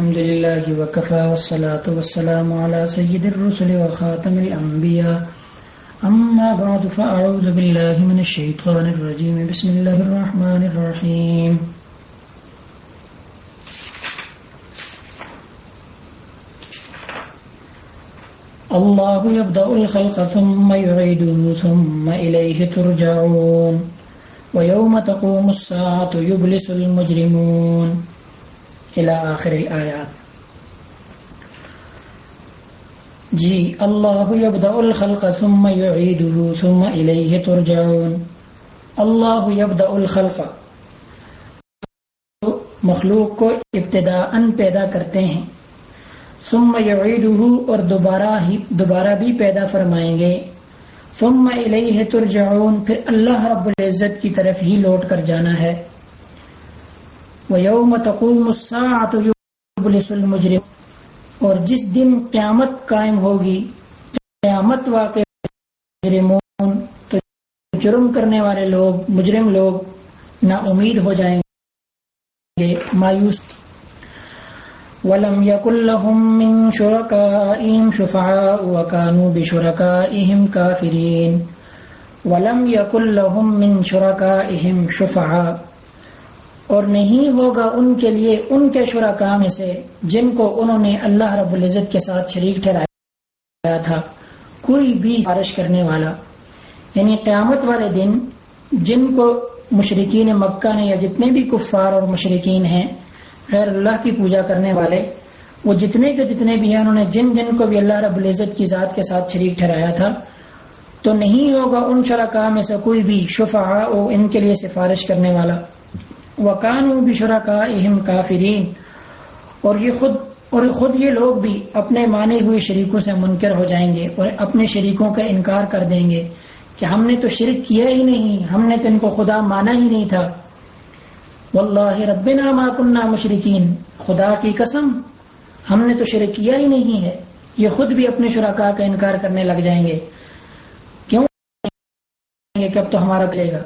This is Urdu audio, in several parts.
الحمد لله وكفى والصلاة والسلام على سيد الرسل وخاتم الأنبياء. أما بعد، فأعوذ بالله من الشيطان الرجيم. بسم الله الرحمن الرحيم. الله يبدأ الخلق ثم يعيده، ثم إليه ترجعون. ويوم تقوم الساعة، يبلس المجرمون. آخر الآیات جی اللہ یبدأ الخلق ثم يعيده ثم الیہ ترجعون. اللہ یبدأ الخلق. مخلوق کو ابتداء پیدا کرتے ہیں. ثم يعيده اور دوبارہ ہی، دوبارہ بھی پیدا فرمائیں گے. ثم الیہ ترجعون، پھر اللہ رب العزت کی طرف ہی لوٹ کر جانا ہے. وَيَوْمَ تَقُومُ السَّاعَةُ يُبْلِسُ الْمُجْرِمُ اور جس دن قیامت قائم ہوگی، قیامت واقع مجرمون، تو جرم کرنے والے لوگ، مجرم لوگ نا امید ہو جائیں گے، مایوس۔ وَلَمْ يَكُلْ لَهُم مِّن شُرَكَائِهِمْ شُفَعَاءُ وَكَانُوا بِشُرَكَائِهِمْ كَافِرِينَ وَلَمْ يَكُلْ لَهُم مِّن شُرَكَائِهِمْ شُفَعَاءُ۔ اور نہیں ہوگا ان کے لیے ان کے شرکا میں سے جن کو انہوں نے اللہ رب العزت کے ساتھ شریک ٹھہرایا تھا، کوئی بھی بارش کرنے والا۔ یعنی قیامت والے دن جن کو مشرقین مکہ نے یا جتنے بھی کفار اور مشرقین ہیں، غیر اللہ کی پوجا کرنے والے، وہ جتنے کے جتنے بھی ہیں، انہوں نے جن جن کو بھی اللہ رب العزت کی ذات کے ساتھ شریک ٹھہرایا تھا، تو نہیں ہوگا ان شرکا میں سے کوئی بھی شفا ان کے لیے سفارش کرنے والا۔ وکان بشرا کا اہم کافرین۔ اور یہ خود اور خود یہ لوگ بھی اپنے مانے ہوئے شریکوں سے منکر ہو جائیں گے اور اپنے شریکوں کا انکار کر دیں گے کہ ہم نے تو شرک کیا ہی نہیں، ہم نے تو ان کو خدا مانا ہی نہیں تھا۔ واللہ ربنا ما کننا مشرقین خدا کی قسم، ہم نے تو شرک کیا ہی نہیں ہے۔ یہ خود بھی اپنے شرکا کا انکار کرنے لگ جائیں گے۔ کیوں؟ کہ اب تو ہمارا پلے گا۔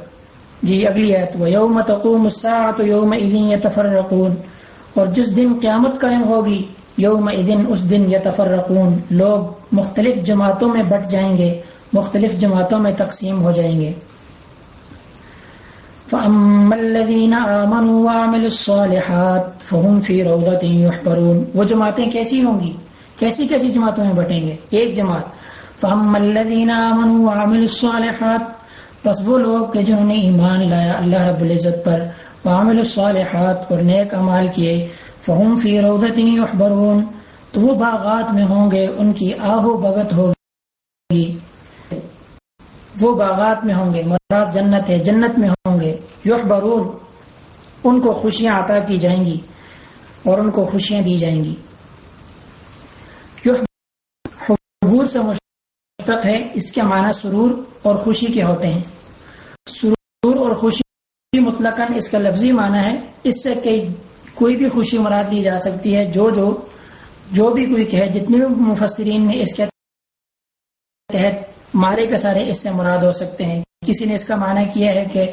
جی اگلی آیت وہ یوم تقوم الساعة یوم اذن یتفرقون اور جس دن قیامت قائم ہوگی یوم اذن اس دن یتفرقون۔ لوگ مختلف جماعتوں میں بٹ جائیں گے، مختلف جماعتوں میں تقسیم ہو جائیں گے۔ فَأَمَّا الَّذِينَ آمَنُوا وَعَمِلُوا الصَّالِحَاتِ فَهُمْ فِي رَوْضَةٍ يُحْبَرُونَ۔ وہ جماعتیں کیسی ہوں گی؟ کیسی کیسی جماعتوں میں بٹیں گے؟ ایک جماعت۔ فَأَمَّا الَّذِينَ آمَنُوا وَعَمِلُوا الصَّالِحَاتِ بس وہ لوگ کہ جنہوں نے ایمان لایا اللہ رب العزت پر وعمل الصالحات اور نیک عمال کیے، فہم فی روضت یحبرون، تو وہ باغات میں ہوں گے، ان کی آہو بگت ہوگی۔ وہ باغات میں ہوں گے، مراد جنت ہے، جنت میں ہوں گے۔ یحبرون، ان کو خوشیاں عطا کی جائیں گی اور ان کو خوشیاں دی جائیں گی۔ حبور سے مشتق ہے، اس کے معنی سرور اور خوشی کے ہوتے ہیں۔ سرور اور خوشی مطلق اس کا لفظی معنی ہے۔ اس سے کئی کوئی بھی خوشی مراد لی جا سکتی ہے۔ جو جو جو بھی کوئی کہے، جتنے بھی مفسرین نے اس کے تحت مارے کے سارے اس سے مراد ہو سکتے ہیں۔ کسی نے اس کا معنی کیا ہے کہ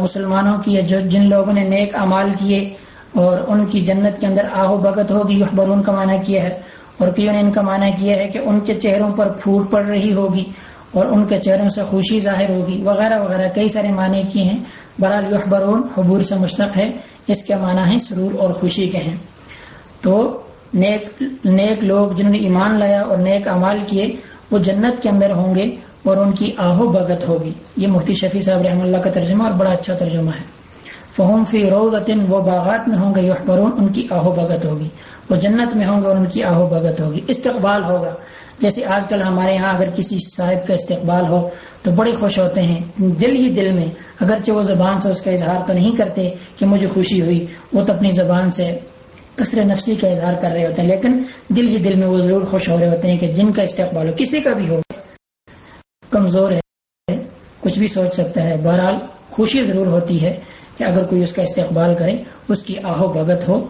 مسلمانوں کی جو جن لوگوں نے نیک امال کیے اور ان کی جنت کے اندر آہو بگت ہوگی برون کا معنی کیا ہے۔ اور کئیوں نے ان کا معنی کیا ہے کہ ان کے چہروں پر پھوٹ پڑ رہی ہوگی؟ اور ان کے چہروں سے خوشی ظاہر ہوگی، وغیرہ وغیرہ، کئی سارے معنی کیے ہیں۔ برال یحبرون، حبور سے مشتق ہے۔ اس کے معنی ہے سرور اور خوشی کے ہیں۔ تو نیک نیک لوگ جنہوں نے ایمان لایا اور نیک امال کیے، وہ جنت کے اندر ہوں گے اور ان کی آہو بگت ہوگی۔ یہ مفتی شفیع صاحب رحم اللہ کا ترجمہ اور بڑا اچھا ترجمہ ہے۔ فہم فی روزن وہ باغات میں ہوں گے یحبرون، ان کی آہو بگت ہوگی۔ وہ جنت میں ہوں گے اور ان کی آہو بگت ہوگی۔ استقبال ہوگا۔ جیسے آج کل ہمارے یہاں اگر کسی صاحب کا استقبال ہو تو بڑے خوش ہوتے ہیں، دل ہی دل میں، اگرچہ وہ زبان سے اس کا اظہار تو نہیں کرتے کہ مجھے خوشی ہوئی، وہ تو اپنی زبان سے کثر نفسی کا اظہار کر رہے ہوتے ہیں، لیکن دل ہی دل میں وہ ضرور خوش ہو رہے ہوتے ہیں کہ جن کا استقبال ہو، کسی کا بھی ہو، کمزور ہے، کچھ بھی سوچ سکتا ہے۔ بہرحال خوشی ضرور ہوتی ہے کہ اگر کوئی اس کا استقبال کرے، اس کی آہو بھگت ہو،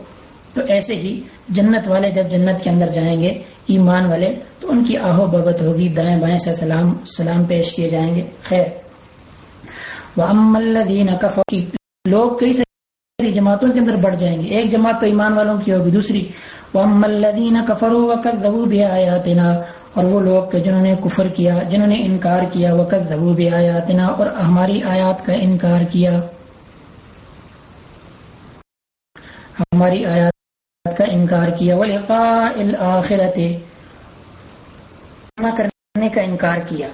تو ایسے ہی جنت والے جب جنت کے اندر جائیں گے ایمان والے، تو ان کی آہو بگت ہوگی، دائیں بائیں سے سلام سلام پیش کیے جائیں گے۔ خیر۔ وہ لوگ کئی جماعتوں کے اندر بڑھ جائیں گے۔ ایک جماعت تو ایمان والوں کی ہوگی، دوسری وہ ملدین کفرو وقت ضبو بھی آیاتنا اور وہ لوگ کہ جنہوں نے کفر کیا، جنہوں نے انکار کیا وقت ضبو بھی آیاتنا اور ہماری آیات کا انکار کیا۔ ہماری آیات کا انکار کیا ولقاء الآخرت۔ کرنے کا انکار کیا۔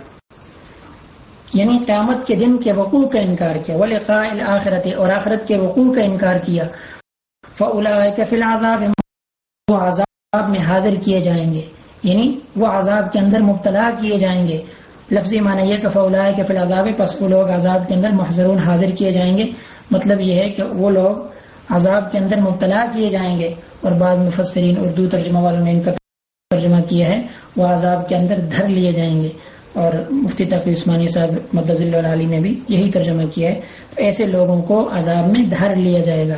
یعنی قیامت کے دن کے وقوع کا انکار کیا ولقاء الآخرت اور آخرت کے وقوع کا انکار کیا۔ فَأُولَئِكَ فِي الْعَذَابِ وہ عذاب میں حاضر کیے جائیں گے۔ یعنی وہ عذاب کے اندر مبتلا کیے جائیں گے۔ لفظی معنی یہ کہ فولا کہ فی العذاب، پس وہ لوگ عذاب کے اندر محضرون حاضر کیے جائیں گے۔ مطلب یہ ہے کہ وہ لوگ عذاب کے اندر مبتلا کیے جائیں گے۔ اور بعض مفسرین اردو ترجمہ والوں نے ان کا ترجمہ کیا ہے، وہ عذاب کے اندر دھر لیے جائیں گے۔ اور مفتی تقی عثمانی صاحب مدض اللہ علی نے بھی یہی ترجمہ کیا ہے۔ تو ایسے لوگوں کو عذاب میں دھر لیا جائے گا۔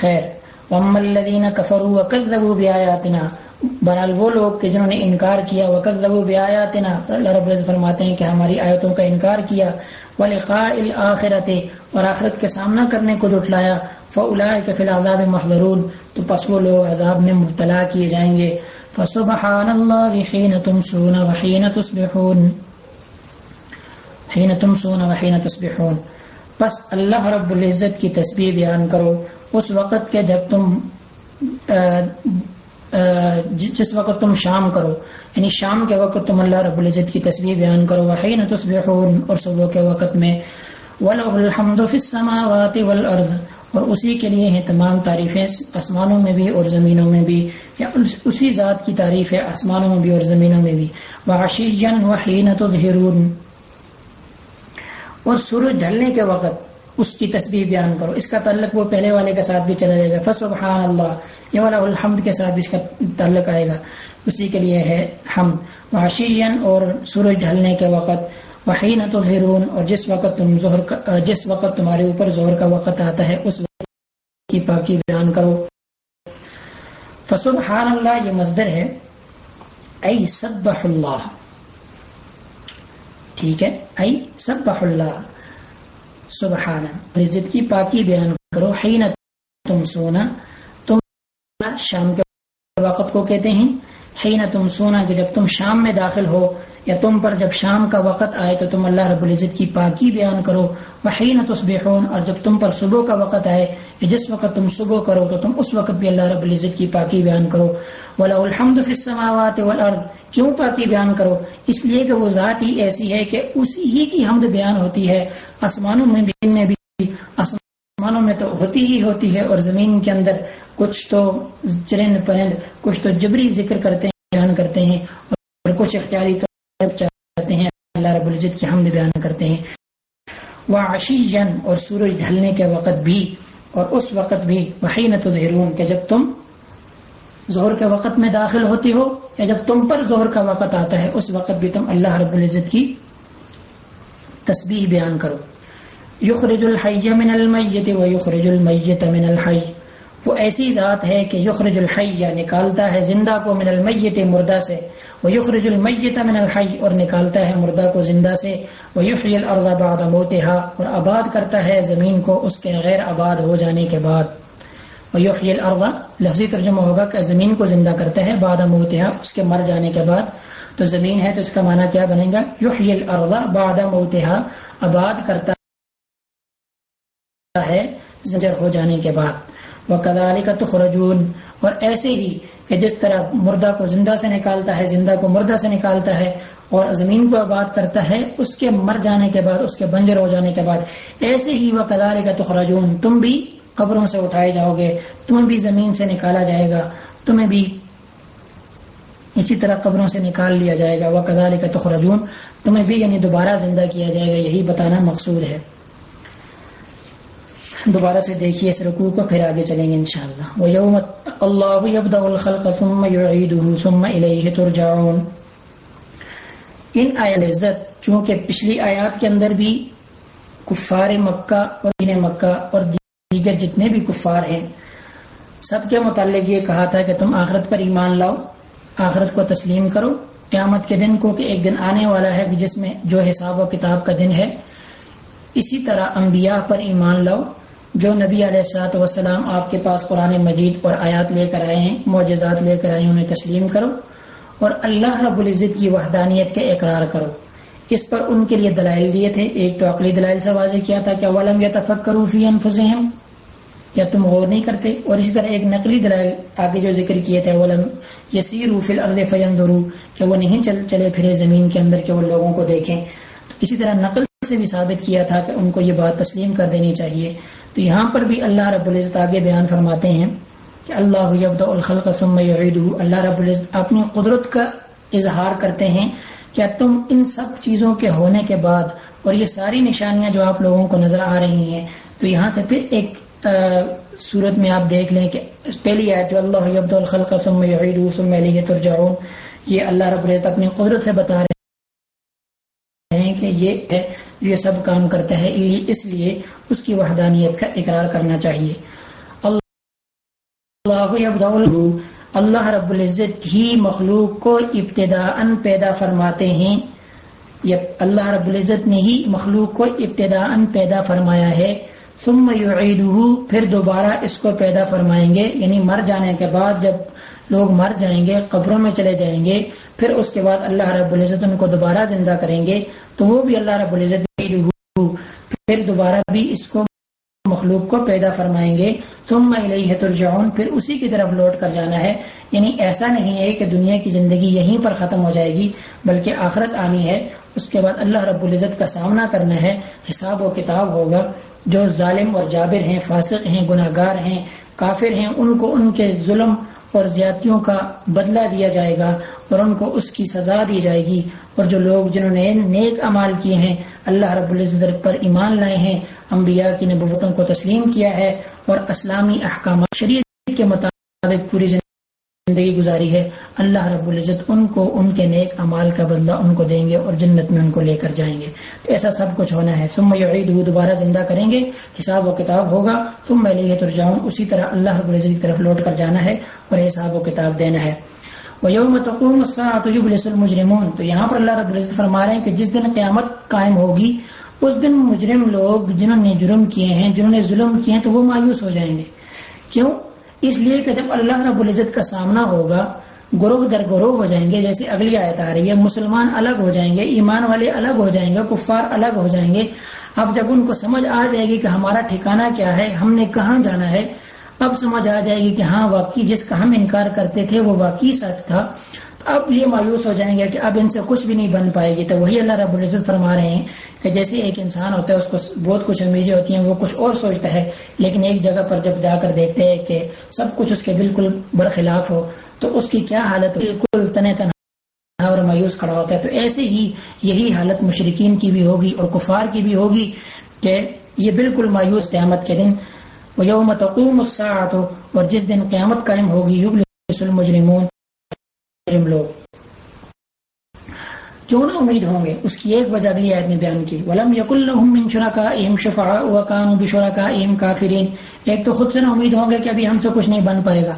خیر الدین کفرو وکذبوا بآیاتنا بہرحال وہ لوگ کہ جنہوں نے انکار کیا وکذبوا بآیاتنا اللہ رب العزت فرماتے ہیں کہ ہماری آیتوں کا انکار کیا۔ ولقاء الاخرت اور آخرت کے سامنا کرنے کو جٹلایا فاولئک فی العذاب محضرون۔ تو پس وہ لوگ عذاب میں مبتلا کیے جائیں گے۔ فسبحان اللہ حين تمسون وحين تصبحون۔ حين تمسون وحين تصبحون۔ پس اللہ رب العزت کی تسبیح بیان کرو۔ اس وقت کے جب تم جس وقت تم شام کرو یعنی شام کے وقت تم اللہ رب العزت کی تصویر بیان کرو، وحین تصبحون اور صبح کے وقت میں، وَلَهُ الْحَمْدُ فِي السَّمَاوَاتِ وَالْأَرْضِ، اور اسی کے لیے ہیں تمام تعریفیں آسمانوں میں بھی اور زمینوں میں بھی، یا اسی ذات کی تعریف ہے آسمانوں میں بھی اور زمینوں میں بھی۔ وَعَشِيًّا وَحِينَ تُظْهِرُونَ اور سورج ڈھلنے کے وقت اس کی تصویر بیان کرو۔ اس کا تعلق وہ پہلے والے کے ساتھ بھی چلا جائے گا۔ فسبحان اللہ یہ والا الحمد کے ساتھ بھی اس کا تعلق آئے گا۔ اسی کے لیے ہے ہم۔ وحشین اور سورج ڈھلنے کے وقت۔ وحین الحرون اور جس وقت تم ظہر جس وقت تمہارے اوپر ظہر کا وقت آتا ہے، اس وقت کی پاکی بیان کرو۔ فسبحان اللہ یہ مزدر ہے۔ ای سبح اللہ ٹھیک ہے؟ ای سبح اللہ سبحانہ عزت کی پاکی بیان کرو. حین تم سونا، تم شام کے وقت کو کہتے ہیں، حین تم سونا کہ جب تم شام میں داخل ہو یا تم پر جب شام کا وقت آئے تو تم اللہ رب العزت کی پاکی بیان کرو، وحین تصبحون اور جب تم پر صبح کا وقت آئے، یا جس وقت تم صبح کرو تو تم اس وقت بھی اللہ رب العزت کی پاکی بیان کرو۔ ولا الحمد فی السماوات والارض کیوں پاکی بیان کرو؟ اس لیے کہ وہ ذات ہی ایسی ہے کہ اسی ہی کی حمد بیان ہوتی ہے۔ آسمانوں میں بھی بھی، آسمانوں میں تو ہوتی ہی ہوتی ہے، اور زمین کے اندر کچھ تو چرند پرند، کچھ تو جبری ذکر کرتے ہیں، بیان کرتے ہیں، اور کچھ اختیاری چاہتے ہیں، اللہ رب العزت کی حمد بیان کرتے ہیں۔ وہ آشیجن اور سورج ڈھلنے کے وقت بھی، اور اس وقت بھی وحین تظہرون کہ جب تم زہر کے وقت میں داخل ہوتی ہو، یا جب تم پر زہر کا وقت آتا ہے، اس وقت بھی تم اللہ رب العزت کی تسبیح بیان کرو۔ یخرج الحی من المیت و یخرج المیت من الحی وہ ایسی ذات ہے کہ یخرج الحی یعنی نکالتا ہے زندہ کو من المیت مردہ سے، وہ یخرج المیت من الحی اور نکالتا ہے مردہ کو زندہ سے، وہ یحیی الارض بعد موتها اور آباد کرتا ہے زمین کو اس کے غیر آباد ہو جانے کے بعد۔ وہ یحیی الارض، لفظی ترجمہ ہوگا کہ زمین کو زندہ کرتا ہے بعد موتها اس کے مر جانے کے بعد۔ تو زمین ہے تو اس کا معنی کیا بنے گا؟ یحیی الارض بعد موتها آباد کرتا ہے، زنجر ہو جانے کے بعد۔ وہ کداری کا تخرجون۔ اور ایسے ہی کہ جس طرح مردہ کو زندہ سے نکالتا ہے، زندہ کو مردہ سے نکالتا ہے اور زمین کو آباد کرتا ہے، اس کے مر جانے کے بعد، اس کے بنجر ہو جانے کے بعد۔ ایسے ہی وہ کداری کا تخرجون۔ تم بھی قبروں سے اٹھائے جاؤ گے، تمہیں بھی زمین سے نکالا جائے گا، تمہیں بھی اسی طرح قبروں سے نکال لیا جائے گا۔ وہ کداری کا تخرجون۔ تمہیں بھی یعنی دوبارہ زندہ کیا جائے گا، یہی بتانا مقصود ہے۔ دوبارہ سے دیکھیے اس رکوع کو، پھر آگے چلیں گے انشاءاللہ۔ وہ یوم اللہ یبدا الخلق ثم يعيده ثم الیہ ترجعون۔ ان آیات عزت چونکہ پچھلی آیات کے اندر بھی کفار مکہ اور دین مکہ اور دیگر جتنے بھی کفار ہیں، سب کے متعلق یہ کہا تھا کہ تم آخرت پر ایمان لاؤ، آخرت کو تسلیم کرو۔ قیامت کے دن کو کہ ایک دن آنے والا ہے جس میں جو حساب و کتاب کا دن ہے، اسی طرح انبیاء پر ایمان لاؤ۔ جو نبی علیہ السلاط وسلام آپ کے پاس قرآن مجید اور آیات لے کر آئے ہیں، معجزات لے کر آئے ہیں، انہیں تسلیم کرو اور اللہ رب العزت کی وحدانیت کے اقرار کرو۔ اس پر ان کے لیے دلائل دیے تھے۔ ایک تو عقلی دلائل سے واضح کیا تھا کہ ولم یا تفک کرو فی انفسہم کیا تم غور نہیں کرتے۔ اور اسی طرح ایک نقلی دلائل آگے جو ذکر کیے تھے ولم یسیرو فی الارض فیندرو کہ وہ نہیں چل چلے پھرے زمین کے اندر کہ وہ لوگوں کو دیکھیں۔ تو اسی طرح نقل سے بھی ثابت کیا تھا کہ ان کو یہ بات تسلیم کر دینی چاہیے۔ تو یہاں پر بھی اللہ رب العزت آگے بیان فرماتے ہیں کہ اللہ یبدا الخلق ثم یعیدہ۔ اللہ رب العزت اپنی قدرت کا اظہار کرتے ہیں کیا تم ان سب چیزوں کے ہونے کے بعد اور یہ ساری نشانیاں جو آپ لوگوں کو نظر آ رہی ہیں۔ تو یہاں سے پھر ایک صورت میں آپ دیکھ لیں کہ پہلی آیت جو اللہ یبد الخلق ثم یعیدہ ثم الیہ ترجعون، یہ اللہ رب العزت اپنی قدرت سے بتا رہے ہیں کہ یہ ہے یہ سب کام کرتا ہے اس لیے اس کی وحدانیت کا اقرار کرنا چاہیے۔ اللہ اللہ رب العزت ہی مخلوق کو ابتدا ان پیدا فرماتے ہیں۔ اللہ رب العزت نے ہی مخلوق کو ابتدا ان پیدا فرمایا ہے۔ ثم یعیدہ پھر دوبارہ اس کو پیدا فرمائیں گے۔ یعنی مر جانے کے بعد جب لوگ مر جائیں گے، قبروں میں چلے جائیں گے، پھر اس کے بعد اللہ رب العزت ان کو دوبارہ زندہ کریں گے، تو وہ بھی اللہ رب العزت پھر دوبارہ بھی اس کو مخلوق کو پیدا فرمائیں گے۔ ثم الیہ ترجعون، پھر اسی کی طرف لوٹ کر جانا ہے۔ یعنی ایسا نہیں ہے کہ دنیا کی زندگی یہیں پر ختم ہو جائے گی، بلکہ آخرت آنی ہے۔ اس کے بعد اللہ رب العزت کا سامنا کرنا ہے۔ حساب و کتاب ہوگا۔ جو ظالم اور جابر ہیں، فاسق ہیں گناہ گار ہیں، کافر ہیں، ان کو ان کے ظلم اور زیادتیوں کا بدلہ دیا جائے گا اور ان کو اس کی سزا دی جائے گی اور جو لوگ جنہوں نے نیک امال کیے ہیں، اللہ رب العزت پر ایمان لائے ہیں، انبیاء کی نبوتوں کو تسلیم کیا ہے اور اسلامی احکامات شریعت کے مطابق پوری زندگی زندگی گزاری ہے، اللہ رب العزت ان کو، ان کے نیک امال کا بدلہ ان کو دیں گے اور جنت میں ان کو لے کر جائیں گے۔ تو ایسا سب کچھ ہونا ہے۔ ثم یعید دوبارہ زندہ کریں گے۔ حساب و کتاب ہوگا۔ تم میں لے ترجاؤں اسی طرح اللہ رب العزت کی طرف لوٹ کر جانا ہے اور حساب و کتاب دینا ہے۔ وہ یوم تقوم المجرمون۔ تو یہاں پر اللہ رب العزت فرما رہے ہیں کہ جس دن قیامت قائم ہوگی، اس دن مجرم لوگ جنہوں نے جرم کیے ہیں، جنہوں نے ظلم کیے ہیں، تو وہ مایوس ہو جائیں گے۔ کیوں؟ اس لیے کہ جب اللہ رب العزت کا سامنا ہوگا، گروہ در گروہ ہو جائیں گے، جیسے اگلی آیت آ رہی ہے، مسلمان الگ ہو جائیں گے، ایمان والے الگ ہو جائیں گے، کفار الگ ہو جائیں گے۔ اب جب ان کو سمجھ آ جائے گی کہ ہمارا ٹھکانہ کیا ہے، ہم نے کہاں جانا ہے اب سمجھ آ جائے گی کہ ہاں واقعی جس کا ہم انکار کرتے تھے وہ واقعی سچ تھا۔ اب یہ مایوس ہو جائیں گے کہ اب ان سے کچھ بھی نہیں بن پائے گی۔ تو وہی اللہ رب العزت فرما رہے ہیں کہ جیسے ایک انسان ہوتا ہے، اس کو بہت کچھ امیدیں ہوتی ہیں، وہ کچھ اور سوچتا ہے، لیکن ایک جگہ پر جب جا کر دیکھتے ہیں کہ سب کچھ اس کے بالکل برخلاف ہو، تو اس کی کیا حالت بالکل تنہ تنہا اور مایوس کھڑا ہوتا ہے۔ تو ایسے ہی یہی حالت مشرقین کی بھی ہوگی اور کفار کی بھی ہوگی کہ یہ بالکل مایوس قیامت کے دن یوم تقوم الساعت اور جس دن قیامت قائم ہوگی یبلس المجرمون۔ مجرم لوگ۔ کیوں نہ امید ہوں گے؟ اس کی ایک وجہ اگلی آیت میں بیان کی۔ ولم یق الحم من کا ایم شفا وکان بشورا کا ایم کافرین۔ ایک تو خود سے نہ امید ہوں گے کہ ابھی ہم سے کچھ نہیں بن پائے گا۔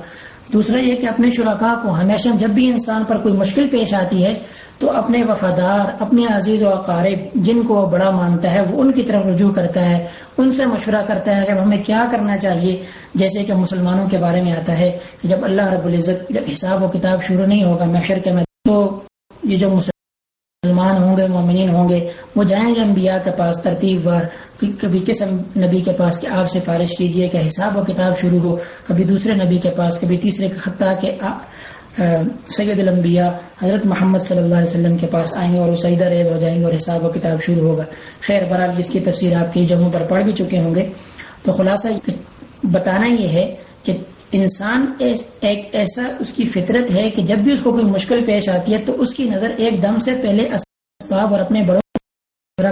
دوسرا یہ کہ اپنے شرکاء کو ہمیشہ جب بھی انسان پر کوئی مشکل پیش آتی ہے تو اپنے وفادار، اپنے عزیز و اقارب جن کو وہ بڑا مانتا ہے، وہ ان کی طرف رجوع کرتا ہے، ان سے مشورہ کرتا ہے کہ ہمیں کیا کرنا چاہیے؟ جیسے کہ مسلمانوں کے بارے میں آتا ہے کہ جب اللہ رب العزت جب حساب و کتاب شروع نہیں ہوگا، محشر کے میں تو یہ جو مسلمان ہوں گے، مومنین ہوں گے وہ جائیں گے انبیاء کے پاس ترتیب بار کبھی کس نبی کے پاس کہ آپ سے فارش کیجیے، کہ حساب و کتاب شروع ہو، کبھی دوسرے نبی کے پاس، کبھی تیسرے خطہ کے سید الانبیاء حضرت محمد صلی اللہ علیہ وسلم کے پاس آئیں گے اور وہ سعیدہ ریز ہو جائیں گے اور حساب و کتاب شروع ہوگا۔ خیر برحال اس کی تفسیر آپ کئی جگہوں پر پڑھ بھی چکے ہوں گے۔ تو خلاصہ بتانا یہ ہے کہ انسان ایک ایسا اس کی فطرت ہے کہ جب بھی اس کو کوئی مشکل پیش آتی ہے تو اس کی نظر ایک دم سے پہلے اسباب اور اپنے بڑوں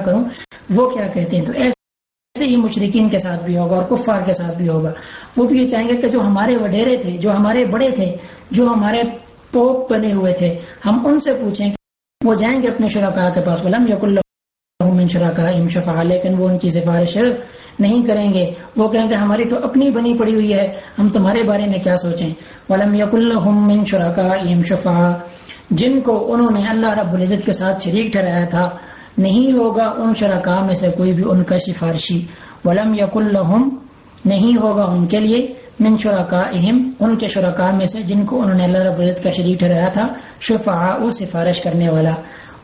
کروں۔ وہ کیا کہتے ہیں؟ تو ایسے ہی مشرقین کے ساتھ بھی ہوگا اور کفار کے ساتھ بھی ہوگا۔ وہ بھی یہ چاہیں گے کہ جو ہمارے وڈیرے تھے، جو ہمارے بڑے تھے، جو ہمارے پوپ بنے ہوئے تھے، ہم ان سے پوچھیں وہ جائیں گے اپنے شرکا کے پاس؟ ولم یق اللہ شرکا ام شفا، لیکن وہ ان کی سفارش نہیں کریں گے۔ وہ کہیں گے، ہماری تو اپنی بنی پڑی ہوئی ہے، ہم تمہارے بارے میں کیا سوچیں؟ ولم یق اللہ شرکا ام شفا۔ جن کو انہوں نے اللہ رب العزت کے ساتھ شریک ٹھہرایا تھا، نہیں ہوگا ان شرکا میں سے کوئی بھی ان کا سفارشی۔ ولم یق الحم نہیں ہوگا ان کے لیے من شرکا اہم ان کے شرکا میں سے جن کو انہوں نے اللہ رب العزت کا شریک ٹھہرایا تھا شفا سفارش کرنے والا۔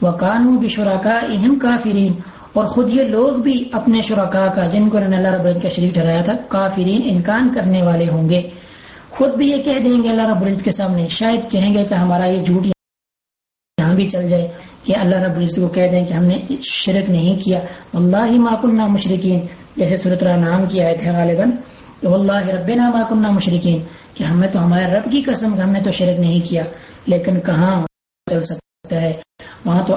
وہ کانو اہم کافرین۔ اور خود یہ لوگ بھی اپنے شرکا کا، جن کو اللہ رب العزت کا شریک ٹھہرایا تھا، کافرین انکان کرنے والے ہوں گے۔ خود بھی یہ کہہ دیں گے اللہ رب العزت کے سامنے، شاید کہیں گے کہ ہمارا یہ جھوٹ یہاں بھی چل جائے کہ اللہ رب العزت کو کہہ دیں کہ ہم نے شرک نہیں کیا۔ اللہ ہی ماکن مشرقین جیسے صورت نام کی آئے تھے غالباً اللہ رب نام کنہ مشرقین کہ ہمیں تو ہمارے رب کی قسم، ہم نے تو شرک نہیں کیا، لیکن کہاں چل سکتا؟ ہے۔ وہاں تو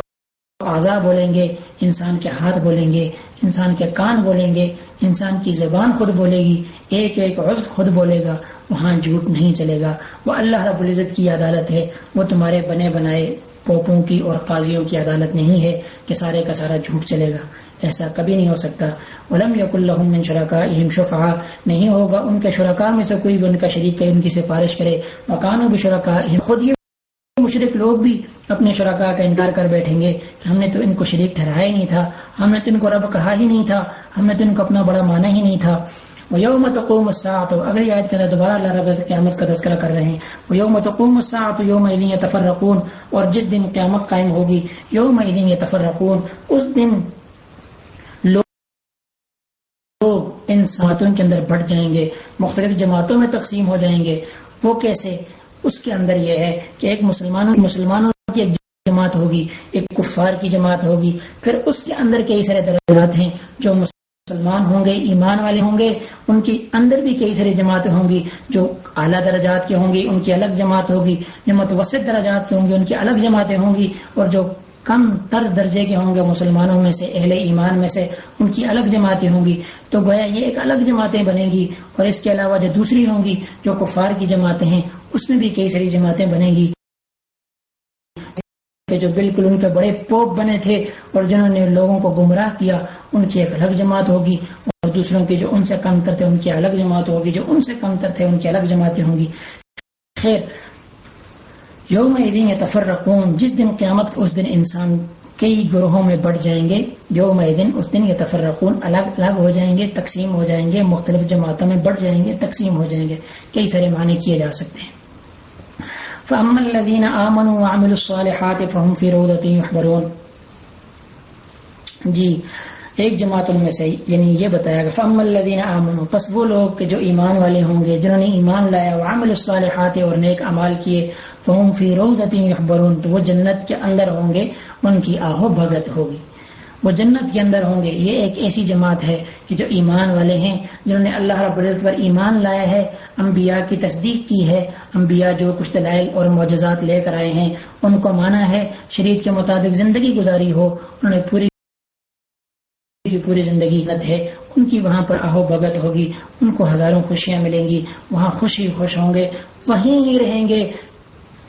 اعضا بولیں گے، انسان کے ہاتھ بولیں گے، انسان کے کان بولیں گے، انسان کی زبان خود بولے گی، ایک ایک عزد خود بولے گا، وہاں جھوٹ نہیں چلے گا۔ وہ اللہ رب العزت کی عدالت ہے، وہ تمہارے بنے بنائے پوپوں کی اور قاضیوں کی عدالت نہیں ہے کہ سارے کا سارا جھوٹ چلے گا۔ ایسا کبھی نہیں ہو سکتا۔ علم یق اللہ شرکا اہم شفا نہیں ہوگا ان کے شرکا میں سے کوئی بھی ان کا شریک ان کی سفارش کرے۔ مکان بھی شرکا خود یہ مشرق لوگ بھی اپنے شرکا کا انکار کر بیٹھیں گے کہ ہم نے تو ان کو شریک ٹھہرایا ہی نہیں تھا، ہم نے تو ان کو رب کہا ہی نہیں تھا، ہم نے تو ان کو اپنا بڑا مانا ہی نہیں تھا۔ وہ یوم تقوم الساعت اگلی آیت کے اندر دوبارہ اللہ رب قیامت کا تذکرہ کر رہے ہیں۔ وہ یوم تقوم الساعت یوم عیدین تفرقون اور جس دن قیامت قائم ہوگی یوم عیدین تفرقون اس دن لوگ ان ساتوں کے اندر بٹ جائیں گے، مختلف جماعتوں میں تقسیم ہو جائیں گے۔ وہ کیسے؟ اس کے اندر یہ ہے کہ ایک مسلمانوں مسلمانوں کی ایک جماعت ہوگی، ایک کفار کی جماعت ہوگی۔ پھر اس کے اندر کئی سارے درجات ہیں جو مسلمان ہوں گے، ایمان والے ہوں گے، ان کی اندر بھی کئی ساری جماعتیں ہوں گی جو اعلیٰ درجات کے ہوں گی، ان کی الگ جماعت ہوگی، جو متوسط درجات کے ہوں گی، ان کی الگ جماعتیں ہوں گی اور جو کم تر درجے کے ہوں گے مسلمانوں میں سے، اہل ایمان میں سے، ان کی الگ جماعتیں ہوں گی۔ تو گویا یہ ایک الگ جماعتیں بنے گی اور اس کے علاوہ جو دوسری ہوں گی، جو کفار کی جماعتیں ہیں اس میں بھی کئی ساری جماعتیں بنے گی۔ کہ جو بالکل ان کے بڑے پوپ بنے تھے اور جنہوں نے لوگوں کو گمراہ کیا، ان کی ایک الگ جماعت ہوگی اور دوسروں کی جو ان سے کم تر تھے، ان کی الگ جماعت ہوگی، جو ان سے کم تر تھے، ان کی الگ جماعتیں ہوں گی۔ خیر، یوم دن تفرقون جس دن قیامت اس دن انسان کئی گروہوں میں بڑھ جائیں گے، یوم دن اس دن یہ تفرقون الگ الگ ہو جائیں گے، تقسیم ہو جائیں گے، مختلف جماعتوں میں بڑھ جائیں گے، تقسیم ہو جائیں گے۔ کئی سارے معنی کیے جا سکتے ہیں۔ فَأَمَّا الَّذِينَ آمَنُوا وَعَمِلُوا الصَّالِحَاتِ فَهُمْ فِي رَوْضَةٍ يُحْبَرُونَ جی ایک جماعت ان میں سے یعنی یہ بتایا گیا، فَأَمَّا الَّذِينَ آمَنُوا، پس وہ لوگ جو ایمان والے ہوں گے، جنہوں نے ایمان لایا، وَعَمِلُوا الصَّالِحَاتِ اور نیک عمال کیے، فَهُمْ فِي رَوْضَةٍ يُحْبَرُونَ تو وہ جنت کے اندر ہوں گے، ان کی آہو بھگت ہوگی۔ وہ جنت کے اندر ہوں گے۔ یہ ایک ایسی جماعت ہے کہ جو ایمان والے ہیں، جنہوں نے اللہ رب العزت پر ایمان لایا ہے، انبیاء کی تصدیق کی ہے۔ انبیاء جو کچھ دلائل اور معجزات لے کر آئے ہیں، ان کو مانا ہے شریف کے مطابق زندگی گزاری ہو۔ انہوں نے پوری کی پوری زندگی نت ہے۔ ان کی وہاں پر آہو بھگت ہوگی، ان کو ہزاروں خوشیاں ملیں گی، وہاں خوشی خوش ہوں گے، وہیں ہی رہیں گے۔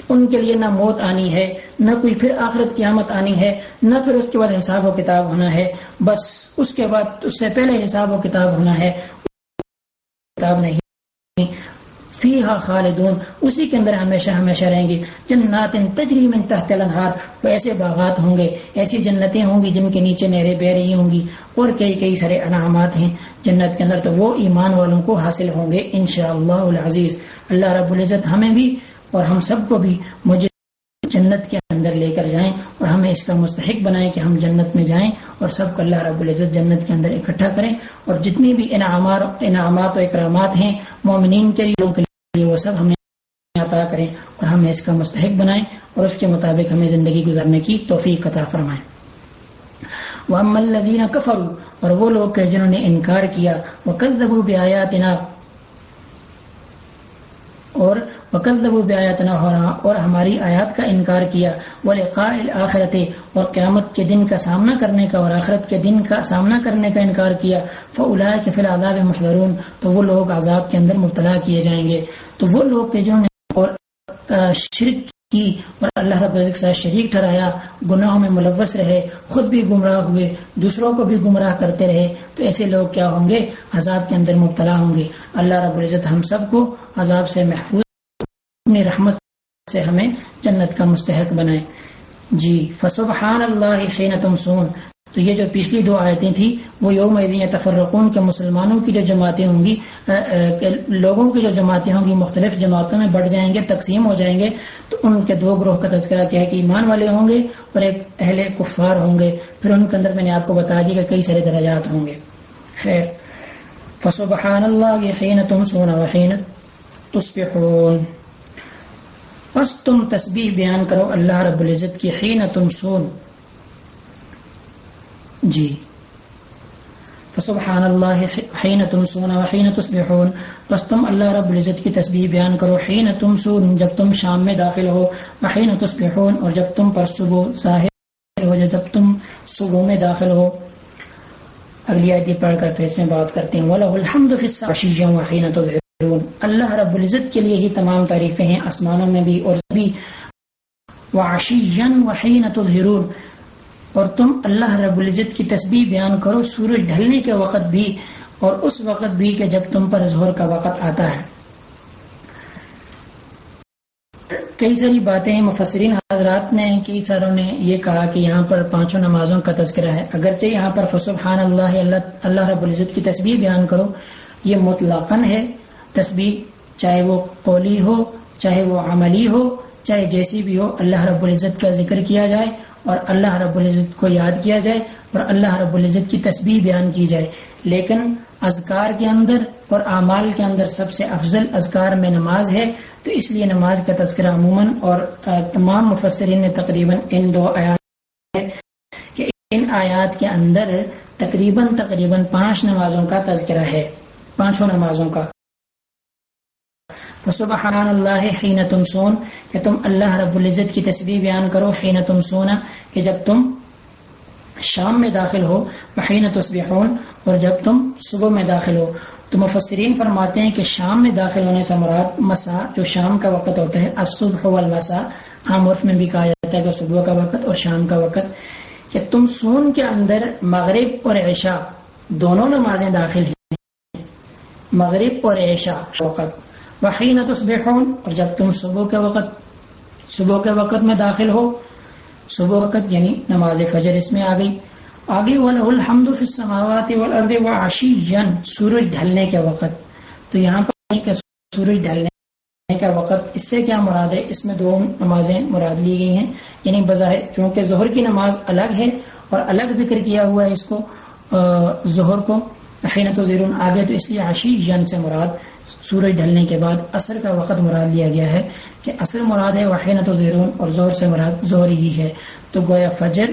ان کے لیے نہ موت آنی ہے، نہ کوئی پھر آخرت قیامت آنی ہے، نہ پھر اس کے بعد حساب و کتاب ہونا ہے۔ بس اس کے بعد، اس سے پہلے حساب و کتاب ہونا ہے۔ کتاب نہیں۔ فی ہا خالدون، اسی کے اندر ہمیشہ ہمیشہ رہیں گے جنات تجری من تحت الانہار وہ ایسے باغات ہوں گے، ایسی جنتیں ہوں گی جن کے نیچے نہریں بہ رہی ہوں گی۔ اور کئی کئی سارے انعامات ہیں۔ جنت کے اندر تو وہ ایمان والوں کو حاصل ہوں گے، انشاءاللہ العزیز۔ اللہ رب العزت ہمیں بھی اور ہم سب کو بھی مجھے جنت کے اندر لے کر جائیں اور ہمیں اس کا مستحق بنائیں کہ ہم جنت میں جائیں اور سب کو اللہ رب العزت جنت کے اندر اکٹھا کریں اور جتنی بھی انعامات و اکرامات ہیں مومنین کے لیے وہ سب ہمیں عطا کریں اور ہمیں اس کا مستحق بنائیں اور اس کے مطابق ہمیں زندگی گزارنے کی توفیق عطا فرمائیں۔ وہ الدین کفرو اور وہ لوگ جنہوں نے انکار کیا وہ کل دبو اور وکل بیات نہ ہونا اور ہماری آیات کا انکار کیا۔ وہ آخرت اور قیامت کے دن کا سامنا کرنے کا اور آخرت کے دن کا سامنا کرنے کا انکار کیا۔ فلا کے فی الحال محرون تو وہ لوگ عذاب کے اندر مبتلا کیے جائیں گے۔ تو وہ لوگ کے جنہوں نے اور شرک کی اور اللہ رب کے ساتھ شریک ٹھہرایا، گناہوں میں ملوث رہے، خود بھی گمراہ ہوئے، دوسروں کو بھی گمراہ کرتے رہے، تو ایسے لوگ کیا ہوں گے؟ عذاب کے اندر مبتلا ہوں گے۔ اللہ رب العزت ہم سب کو عذاب سے محفوظ اپنی رحمت سے ہمیں جنت کا مستحق بنائے۔ جی فسبحان اللہ حین تم سون تو یہ جو پچھلی دو آیتیں تھیں، وہ یوم تفرقون کے مسلمانوں کی جو جماعتیں ہوں گی لوگوں کی جو جماعتیں ہوں گی، مختلف جماعتوں میں بڑھ جائیں گے، تقسیم ہو جائیں گے، تو ان کے دو گروہ کا تذکرہ کیا ہے کہ ایمان والے ہوں گے اور ایک اہل کفار ہوں گے۔ پھر ان کے اندر میں نے آپ کو بتا دیا کہ کئی سارے درجات ہوں گے۔ خیر۔ فسبحان اللہ حین تم سونا وحین تصبحون بس تم تسبیح بیان کرو، اللہ رب العزت کی حین تم سون۔ جی۔ فسبحان اللہ، حین تم سونا وحین تصبحون بس تم اللہ رب العزت کی تسبیح بیان کرو، حین تم سون۔ جب تم شام میں داخل ہو وحین تصبحون اور جب تم پر صبح ظاہر ہو، جب تم صبح میں داخل ہو۔ اگلی آیتی پڑھ کر پھر اس میں بات کرتے ہیں۔ وَلَهُ الْحَمْدُ فِي السَّعْشِيًّا وَحِينَ تُظْهِرُونَ۔ اللہ رب العزت کے لیے ہی تمام تعریفیں ہیں آسمانوں میں بھی اور بھی۔ وَعَشِيًّا وَحِينَ تُظْهِرُونَ۔ اور تم اللہ رب العزت کی تسبیح بیان کرو، سورج ڈھلنے کے وقت بھی اور اس وقت بھی کہ جب تم پر ظہر کا وقت آتا ہے۔ کئی ساری باتیں مفسرین حضرات نے، کئی ساروں نے یہ کہا کہ یہاں پر پانچوں نمازوں کا تذکرہ ہے۔ اگرچہ یہاں پر فسبحان اللہ اللہ اللہ رب العزت کی تسبیح بیان کرو، یہ مطلقاً ہے۔ تسبیح چاہے وہ قولی ہو، چاہے وہ عملی ہو، چاہے جیسی بھی ہو، اللہ رب العزت کا ذکر کیا جائے اور اللہ رب العزت کو یاد کیا جائے اور اللہ رب العزت کی تسبیح بیان کی جائے۔ لیکن اذکار کے اندر اور اعمال کے اندر سب سے افضل اذکار میں نماز ہے، تو اس لیے نماز کا تذکرہ عموماً اور تمام مفسرین نے تقریباً ان دو آیات کہ ان آیات کے اندر تقریباً تقریباً پانچ نمازوں کا تذکرہ ہے، پانچوں نمازوں کا۔ سبحان اللہ حین تم سون کہ تم اللہ رب العزت کی تصویر بیان کرو، حین تم سونا کہ جب تم شام میں داخل ہو بحین تصبحون اور جب تم صبح میں داخل ہو۔ تو مفسرین فرماتے ہیں کہ شام میں داخل ہونے سے مراد مسا، جو شام کا وقت ہوتا ہے، الصبح والمسا۔ عام عرف میں بھی کہا جاتا ہے کہ صبح کا وقت اور شام کا وقت۔ کہ تم سون کے اندر مغرب اور عشاء، دونوں نمازیں داخل ہیں۔ مغرب اور عشاء وقت۔ وحین تصبحون، اور جب تم صبح کے وقت صبح کے وقت میں داخل ہو، صبح وقت یعنی نماز فجر اس میں آ گئی۔ آگے الحمد السماوات والارض وعشیان سورج ڈھلنے کے وقت۔ تو یہاں پر کہ سورج ڈھلنے کا وقت، اس سے کیا مراد ہے؟ اس میں دو نمازیں مراد لی گئی ہیں۔ یعنی بظاہر چونکہ ظہر کی نماز الگ ہے اور الگ ذکر کیا ہوا ہے اس کو ظہر کو۔ حینت و زیرون آگے تو اس لیے عشیش جن سے مراد سورج ڈھلنے کے بعد اثر کا وقت مراد لیا گیا ہے کہ اثر مراد ہے وحینت و زیرون اور زہر سے مراد زہر ہی ہے۔ تو گویا فجر،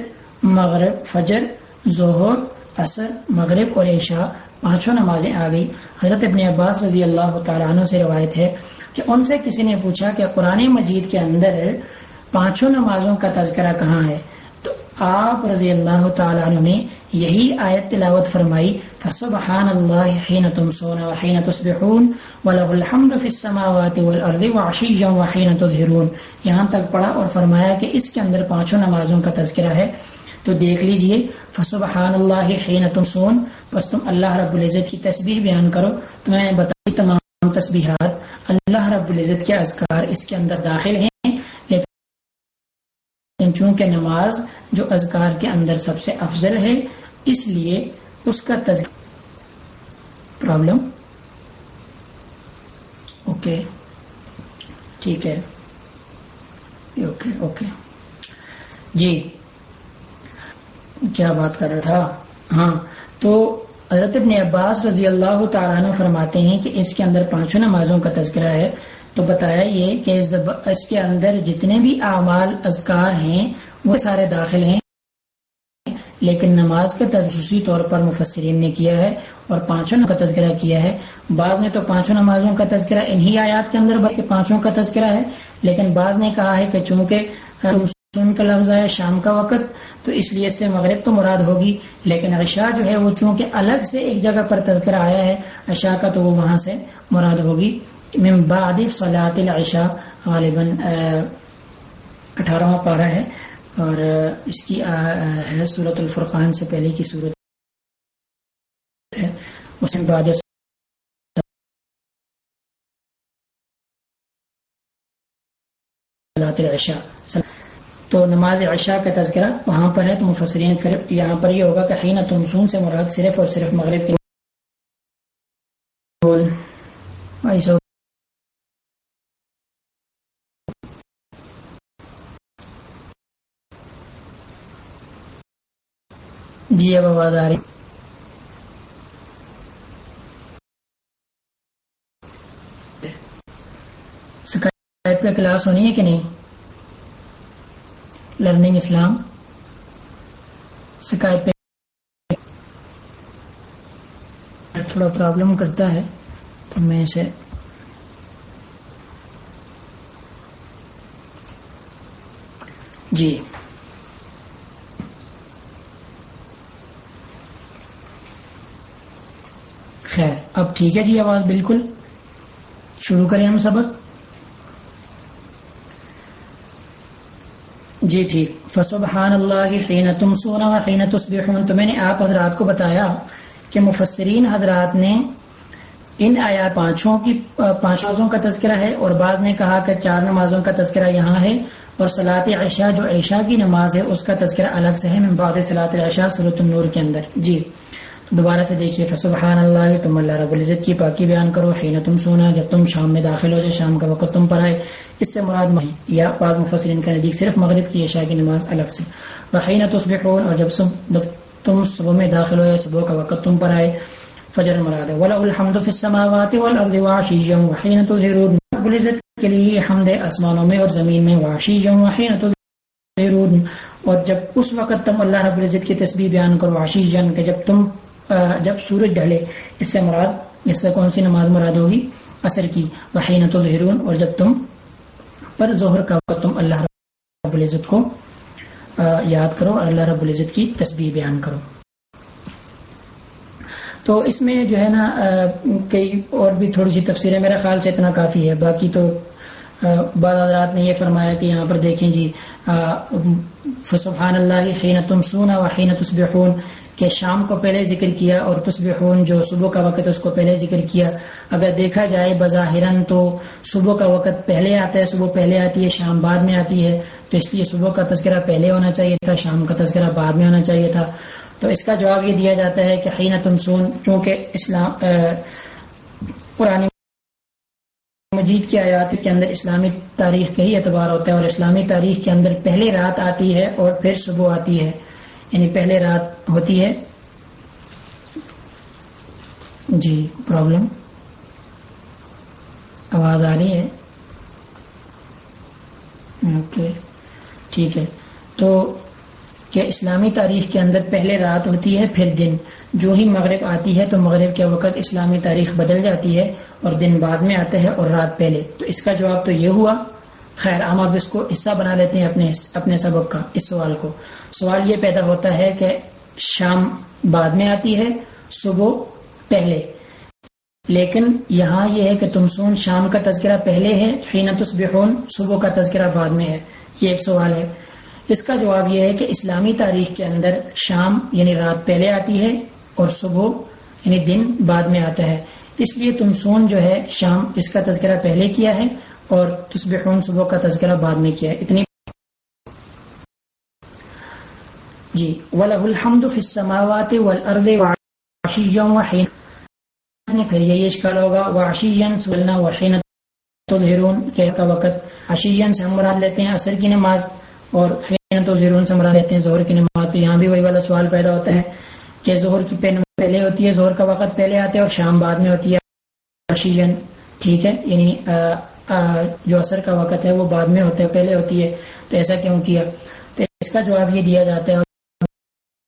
مغرب، فجر ظہر اثر مغرب اور عشاء پانچوں نمازیں آ گئی حضرت ابن عباس رضی اللہ تعالیٰ عنہ سے روایت ہے کہ ان سے کسی نے پوچھا کہ قرآن مجید کے اندر پانچوں نمازوں کا تذکرہ کہاں ہے؟ آپ رضی اللہ تعالیٰ عنہ نے یہی آیت تلاوت فرمائی فسبحان اللہ حین تمسون وحین تصبحون ولہ الحمد فی السماوات والارض وعشیا وحین تظہرون یہاں تک پڑھا اور فرمایا کہ اس کے اندر پانچوں نمازوں کا تذکرہ ہے۔ تو دیکھ لیجیے فسبحان اللہ حین تمسون، بس تم اللہ رب العزت کی تسبیح بیان کرو۔ تو میں نے بتائی تمام تسبیحات، اللہ رب العزت کے اذکار اس کے اندر داخل ہیں۔ لیکن چونکہ نماز جو اذکار کے اندر سب سے افضل ہے، اس لیے اس کا تذکر پرابلم اوکے ٹھیک ہے. اوکے اوکے جی. کیا بات کر رہا تھا؟ ہاں. تو حضرت ابن عباس رضی اللہ تعالیٰ عنہ فرماتے ہیں کہ اس کے اندر پانچوں نمازوں کا تذکرہ ہے۔ تو بتایا یہ کہ اس کے اندر جتنے بھی اعمال اذکار ہیں، وہ سارے داخل ہیں۔ لیکن نماز کا تجسیسی طور پر مفسرین نے کیا ہے اور پانچوں کا تذکرہ کیا ہے۔ بعض نے تو پانچوں نمازوں کا تذکرہ انہی آیات کے اندر، بلکہ پانچوں کا تذکرہ ہے۔ لیکن بعض نے کہا ہے کہ چونکہ سن کا لفظ ہے شام کا وقت، تو اس لیے سے مغرب تو مراد ہوگی۔ لیکن عشاء جو ہے، وہ چونکہ الگ سے ایک جگہ پر تذکرہ آیا ہے، عشاء کا تو وہ وہاں سے مراد ہوگی۔ من بعد صلاة العشاء غالباً اٹھارہواں پارہ ہے، اور اس کی ہے صورت الفرقان سے پہلے کی صورت ہے۔ اس میں بعد تو نماز عشاء کا تذکرہ وہاں پر ہے، تو مفسرین پھر یہاں پر یہ ہوگا کہ حین تمسون سے مراد صرف اور صرف مغرب کے جی اب آواز آ رہی پہ کلاس ہونی ہے کہ نہیں؟ Learning Islam. پہ تھوڑا پرابلم کرتا ہے، تو میں اسے جی خیر اب ٹھیک ہے جی آواز بالکل۔ شروع کریں ہم سبق جی ٹھیک۔ فسبحان اللہ حین تم سونا و حین تصبحون۔ تو میں نے آپ حضرات کو بتایا کہ مفسرین حضرات نے ان آیات پانچوں کی، پانچ نمازوں کا تذکرہ ہے اور بعض نے کہا کہ چار نمازوں کا تذکرہ یہاں ہے اور سلاط عشاء جو عشاء کی نماز ہے، اس کا تذکرہ الگ سے ہے من بعد سلاط عشاء صورت النور کے اندر۔ جی۔ دوبارہ سے دیکھیے، فسبحان اللہ تم اللہ رب العزت کی پاکی بیان کرو، حین تم سونا، جب تم شام میں داخل ہو جائے، شام کا وقت تم پر آئے۔ اس سے مراد یا بعض مفسرین کا نزدیک صرف مغرب کی عشاء کی نماز الگ سے۔ وحین تصبحون اور جب تم صبح میں داخل ہو جائے صبح کا وقت تم پر آئے، فجر مراد ہے۔ ولا الحمد فی السماوات والارض وعشیا وحین تظهرون۔ رب العزت کے لیے حمد آسمانوں میں اور زمین میں۔ وعشیا وحین تظهرون۔ اور جب اس وقت تم اللہ رب العزت کی تسبیح بیان کرو عشیا کہ جب تم جب سورج ڈھلے، اس سے مراد، اس سے کون سی نماز مراد ہوگی؟ اثر کی۔ وحین تو اور جب تم پر ظہر کا وقت، تم اللہ رب العزت کو یاد کرو اور اللہ رب العزت کی تسبیح بیان کرو۔ تو اس میں جو ہے نا کئی اور بھی تھوڑی سی تفسیر ہے میرا خیال سے اتنا کافی ہے۔ باقی تو بعض حضرات نے یہ فرمایا کہ یہاں پر دیکھیں جی فسبحان اللہ حین تم سونا و حین تصبحون کہ شام کو پہلے ذکر کیا اور تصبحون جو صبح کا وقت اس کو پہلے ذکر کیا۔ اگر دیکھا جائے بظاہرن تو صبح کا وقت پہلے آتا ہے، صبح پہلے آتی ہے، شام بعد میں آتی ہے۔ تو اس لیے صبح کا تذکرہ پہلے ہونا چاہیے تھا، شام کا تذکرہ بعد میں ہونا چاہیے تھا۔ تو اس کا جواب یہ دیا جاتا ہے کہ حین تمسون چونکہ اسلام پرانی مجید کی آیات کے اندر اسلامی تاریخ کا ہی اعتبار ہوتا ہے اور اسلامی تاریخ کے اندر پہلے رات آتی ہے اور پھر صبح آتی ہے۔ یعنی پہلے رات ہوتی ہے۔ جی پرابلم آواز آ رہی ہے۔ اوکے ٹھیک ہے۔ تو کیا اسلامی تاریخ کے اندر پہلے رات ہوتی ہے، پھر دن؟ جو ہی مغرب آتی ہے تو مغرب کے وقت اسلامی تاریخ بدل جاتی ہے اور دن بعد میں آتے ہیں اور رات پہلے۔ تو اس کا جواب تو یہ ہوا۔ خیر ہم اب اس کو حصہ بنا لیتے ہیں اپنے اپنے سبق کا، اس سوال کو۔ سوال یہ پیدا ہوتا ہے کہ شام بعد میں آتی ہے، صبح پہلے۔ لیکن یہاں یہ ہے کہ تمسون شام کا تذکرہ پہلے ہے، حین تصبحون، صبح کا تذکرہ بعد میں ہے۔ یہ ایک سوال ہے۔ اس کا جواب یہ ہے کہ اسلامی تاریخ کے اندر شام یعنی رات پہلے آتی ہے اور صبح یعنی دن بعد میں آتا ہے۔ اس لیے تمسون جو ہے، شام اس کا تذکرہ پہلے کیا ہے۔ اور تصبحون صبح کا تذکرہ بعد میں کیا ہے؟ اتنی جی وَلَهُ الْحَمْدُ فِي السَّمَاوَاتِ وَالْأَرْضِ وَعَشِيًّا وَحِينَ۔ پھر یہ اشکال ہوگا، وَعَشِيًّا سُوَلْنَا وَحِينَ تُظْهِرُونَ کہ کا وقت عشیًّا سے ہم مراد لیتے ہیں عصر کی نماز، اور حین تظہرون سے مراد لیتے ہیں ظہر کی نماز۔ تو یہاں بھی وہی والا سوال پیدا ہوتا ہے کہ ظہر کی پہلے ہوتی ہے، ظہر کا وقت پہلے آتے ہے اور شام بعد میں ہوتی ہے عشیًا۔ ٹھیک ہے؟ یعنی جو اثر کا وقت ہے، وہ بعد میں ہوتا ہے پہلے ہوتی ہے، تو ایسا کیوں کیا؟ تو اس کا جواب یہ دیا جاتا ہے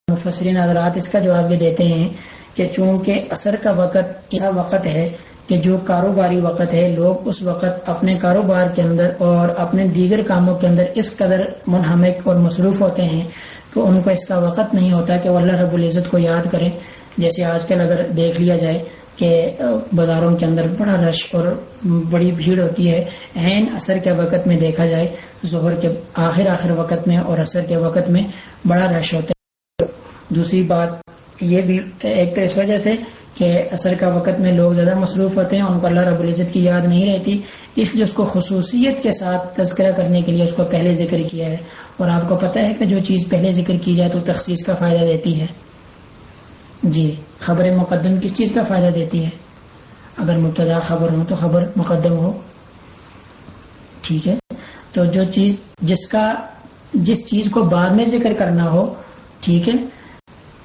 مفسرین حضرات اس کا جواب یہ دیتے ہیں کہ چونکہ اثر کا وقت ایسا وقت ہے کہ جو کاروباری وقت ہے، لوگ اس وقت اپنے کاروبار کے اندر اور اپنے دیگر کاموں کے اندر اس قدر منہمک اور مصروف ہوتے ہیں کہ ان کو اس کا وقت نہیں ہوتا کہ وہ اللہ رب العزت کو یاد کریں، جیسے آج کل اگر دیکھ لیا جائے کہ بازاروں کے اندر بڑا رش اور بڑی بھیڑ ہوتی ہے۔ عین اثر کے وقت میں دیکھا جائے، ظہر کے آخر آخر وقت میں اور اثر کے وقت میں بڑا رش ہوتا ہے۔ دوسری بات یہ بھی ایک تو اس وجہ سے کہ اثر کا وقت میں لوگ زیادہ مصروف ہوتے ہیں، ان کو اللہ رب العزت کی یاد نہیں رہتی۔ اس لیے اس کو خصوصیت کے ساتھ تذکرہ کرنے کے لیے اس کو پہلے ذکر کیا ہے۔ اور آپ کو پتہ ہے کہ جو چیز پہلے ذکر کی جائے تو تخصیص کا فائدہ دیتی ہے۔ جی خبر مقدم کس چیز کا فائدہ دیتی ہے اگر مبتدا خبر ہو تو خبر مقدم ہو۔ ٹھیک ہے؟ تو جو چیز، جس کا، جس چیز کو بعد میں ذکر کرنا ہو، ٹھیک ہے،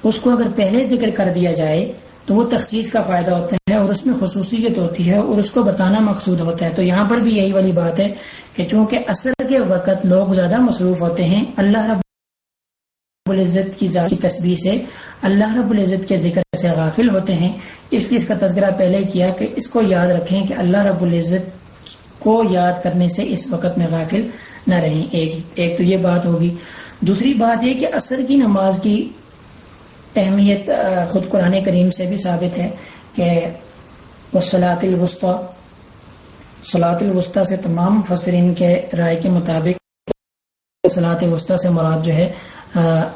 اس کو اگر پہلے ذکر کر دیا جائے، تو وہ تخصیص کا فائدہ ہوتا ہے اور اس میں خصوصیت ہوتی ہے اور اس کو بتانا مقصود ہوتا ہے۔ تو یہاں پر بھی یہی والی بات ہے کہ چونکہ اثر کے وقت لوگ زیادہ مصروف ہوتے ہیں، اللہ رب رب العزت کی ذاتی تصویر سے اللہ رب العزت کے ذکر سے غافل ہوتے ہیں۔ اس لیے اس کا تذکرہ پہلے کیا کہ اس کو یاد رکھیں کہ اللہ رب العزت کو یاد کرنے سے اس وقت میں غافل نہ رہیں۔ ایک ایک تو یہ بات ہوگی۔ دوسری بات یہ کہ اثر کی نماز کی اہمیت خود قرآن کریم سے بھی ثابت ہے کہ وہ سلاط الوسطی سلاط الوسطی سے تمام فسرین کے رائے کے مطابق سلاط وسطی سے مراد جو ہے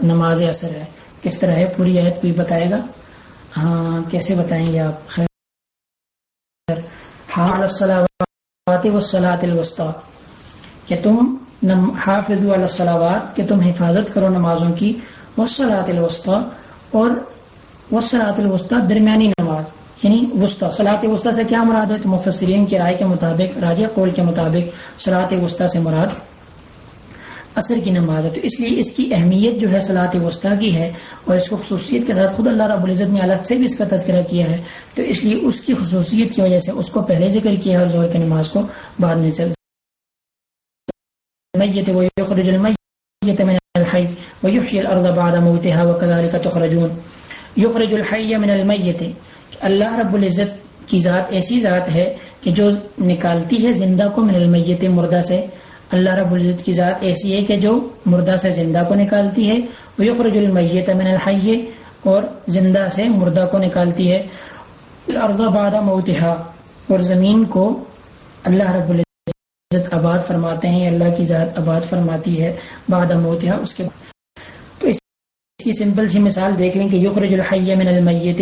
نماز اثر ہے۔ کس طرح ہے؟ پوری آیت کوئی بتائے گا؟ ہاں کیسے بتائیں گے آپ؟ خیر۔ ہاں وسلاط الوسطی۔ کہ تم حافظ الصلاوات کہ تم حفاظت کرو نمازوں کی۔ وسلاط الوسطی۔ اور وسلاط الوسطی درمیانی نماز۔ یعنی وسطی۔ سلاط وسطی سے کیا مراد ہے؟ تو مفسرین کی رائے کے مطابق راجہ قول کے مطابق سلاط وسطی سے مراد اثر کی نماز ہے۔ تو اس لیے اس کی اہمیت جو ہے سلاط وسطی کی ہے اور اس کو خصوصیت کے ساتھ خود اللہ رب العزت نے الگ سے بھی اس کا تذکرہ کیا ہے۔ تو اس لیے اس کی خصوصیت کی وجہ سے اس کو پہلے ذکر کیا ہے اور زور کی نماز کو بعد میں المیت ويخرج من تخرجون۔ من اللہ رب العزت کی ذات ایسی ذات ہے کہ جو نکالتی ہے زندہ کو من المیت مردہ سے۔ اللہ رب العزت کی ذات ایسی ہے کہ جو مردہ سے زندہ کو نکالتی ہے ويخرج الميت من الحي اور زندہ سے مردہ کو نکالتی ہے۔ الارض بعد موتها اور زمین کو اللہ رب العزت آباد فرماتے ہیں، اللہ کی ذات آباد فرماتی ہے بعد موتیا اس کے تو اس کی سمپل سی مثال دیکھ لیں کہ یخرج الحی من المیت،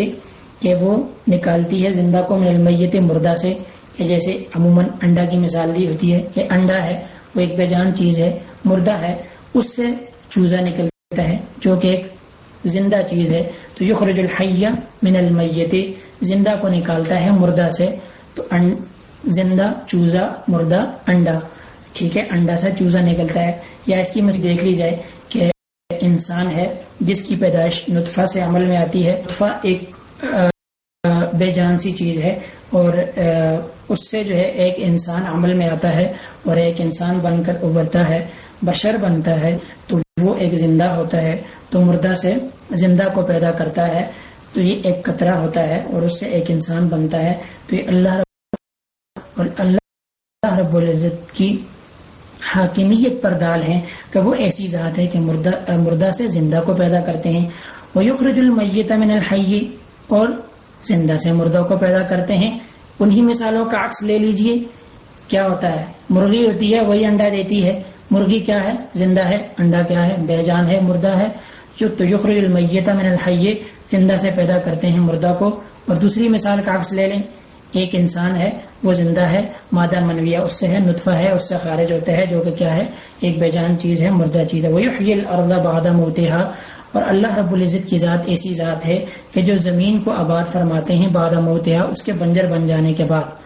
کہ وہ نکالتی ہے زندہ کو من المیت مردہ سے، کہ جیسے عموماً انڈا کی مثال دی ہوتی ہے کہ انڈا ہے۔ وہ ایک بے جان چیز ہے، مردہ ہے، اس سے چوزا نکلتا ہے، جو کہ ایک زندہ چیز ہے۔ تو یخرج الحیہ من المیت، زندہ کو نکالتا ہے مردہ سے۔ تو زندہ، چوزا، مردہ، انڈا۔ ٹھیک ہے، انڈا سے چوزا نکلتا ہے۔ یا اس کی مزید دیکھ لی جائے کہ انسان ہے جس کی پیدائش نطفہ سے عمل میں آتی ہے۔ نطفہ ایک بے جان سی چیز ہے۔ اور اس سے جو ہے ایک انسان عمل میں آتا ہے اور ایک انسان بن کر ابھرتا ہے، بشر بنتا ہے، تو وہ ایک زندہ ہوتا ہے، تو مردہ سے زندہ کو پیدا کرتا ہے، تو یہ ایک قطرہ ہوتا ہے اور اس سے ایک انسان بنتا ہے، تو یہ اللہ رب، اور اللہ رب العزت کی حاکمیت پر دال ہے کہ وہ ایسی ذات ہے کہ مردہ مردہ سے زندہ کو پیدا کرتے ہیں۔ وہ یخرج المیت من الحی اور زندہ سے مردہ کو پیدا کرتے ہیں۔ انہی مثالوں کا عکس لے لیجیے۔ کیا ہوتا ہے؟ مرغی ہوتی ہے، وہی انڈا دیتی ہے۔ مرغی کیا ہے؟ زندہ ہے۔ انڈا کیا ہے؟ بے جان ہے، مردہ ہے۔ جو تو یخرج المیت من الحی، زندہ سے پیدا کرتے ہیں مردہ کو۔ اور دوسری مثال کا عکس لے لیں۔ ایک انسان ہے، وہ زندہ ہے، مادہ منویہ، اس سے ہے، نطفہ ہے، اس سے خارج ہوتا ہے، جو کہ کیا ہے؟ ایک بے جان چیز ہے، مردہ چیز ہے۔ وہ بادہ موتحا اور اللہ رب العزت کی ذات ایسی ذات ہے کہ جو زمین کو آباد فرماتے ہیں بادہ موتحا اس کے بنجر بن جانے کے بعد۔